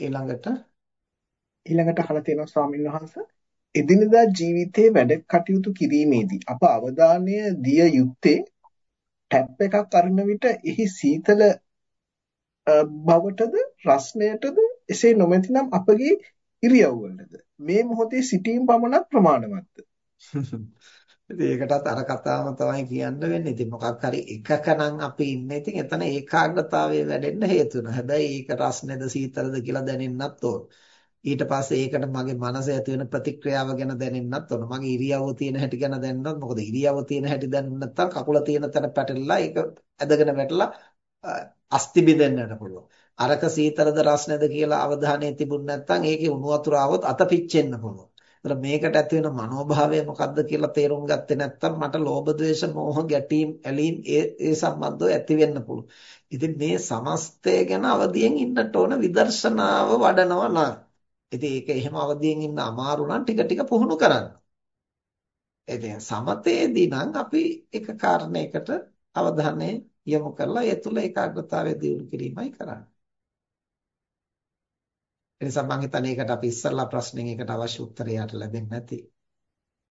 ඊළඟට ඊළඟට අහලා තියෙනවා ස්වාමීන් වහන්සේ එදිනදා ජීවිතයේ වැඩ කටයුතු කිරීමේදී අප අවධානය දිය යුත්තේ ටැප් එකක් අරින විට එහි සීතල බවටද රස්නයටද එසේ නොමැතිනම් අපගේ ඉරියව්වලටද? මේ මොහොතේ සිටීම පමණක් ප්‍රමාණවත්ද ඉතින් ඒකටත් අර කතාවම තමයි කියන්න වෙන්නේ. ඉතින් මොකක් හරි එකක නම් අපි ඉන්නේ. ඉතින් එතන ඒකාග්‍රතාවය වැඩෙන්න හේතු වෙනවා. හැබැයි ඒක රස්නේද සීතලද කියලා දැනෙන්නත් ඕන. ඊට පස්සේ ඒකට මගේ මනස ඇති වෙන ප්‍රතික්‍රියාව ගැන දැනෙන්නත් ඕන. මගේ ඉරියව්ව තියෙන හැටි ගැන දැනනොත් මොකද ඉරියව්ව තියෙන හැටි දැනුනේ නැත්නම් කකුල තියෙන තැන පැටලලා ඒක ඇදගෙන වැටලා අස්ති බිඳෙන්නට පුළුවන්. අරක සීතලද රස්නේද කියලා අවධානය තිබුණ නැත්නම් ඒකේ උණු වතුර આવොත් අත පිච්චෙන්න පුළුවන්. ඒතර මේකට ඇති වෙන මනෝභාවය මොකක්ද කියලා තේරුම් ගත්තේ නැත්නම් මට ලෝභ ද්වේෂ මෝහ ගැටීම් ඇලීම් ඒ ඒ සම්බන්ධව ඇති වෙන්න පුළුවන්. ඉතින් මේ සමස්තය ගැන අවදියෙන් ඉන්නට ඕන විදර්ශනාව වඩනවා නම්. ඉතින් ඒක එහෙම අවදියෙන් ඉන්න අමාරු නම් ටික ටික පුහුණු කරන්න. ඉතින් සමතේදී නම් අපි එක කාරණයකට අවධානය යොමු කරලා ඒ තුල ඒකාග්‍රතාවය දියුණු කිරීමයි කරන්නේ. ඒ නිසා මම හිතන්නේ ඒකට අපි ඉස්සල්ලා ප්‍රශ්නෙන් ඒකට අවශ්‍ය උත්තරය යට ලැබෙන්නේ නැති.